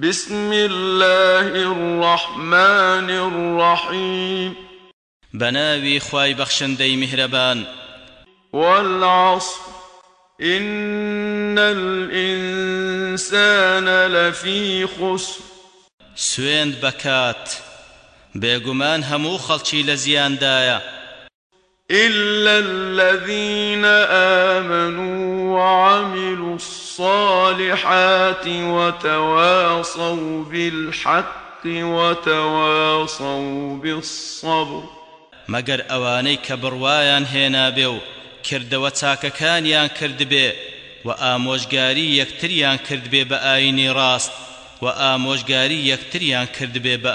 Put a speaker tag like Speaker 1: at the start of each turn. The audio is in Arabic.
Speaker 1: بسم الله الرحمن الرحيم.
Speaker 2: بناوي خواي بخشندي مهربان
Speaker 1: والعصر. إن الإنسان لفي خسر.
Speaker 2: سويند بكات بيغمان همو خلچي لزيان دايا
Speaker 1: إلا الذين آمنوا وعملوا الصالحات وتواصوا بالحق وتواصوا بالصبر
Speaker 2: مەگەر ئەوانەی کە بڕوایان هێنا بێ و کردەوە چاکەکانیان کرد بێ و ئامۆژگاری یەکتریان کرد بێ بە ئاینی ڕاست و ئامۆژگاری یەکتریان کرد بێ بە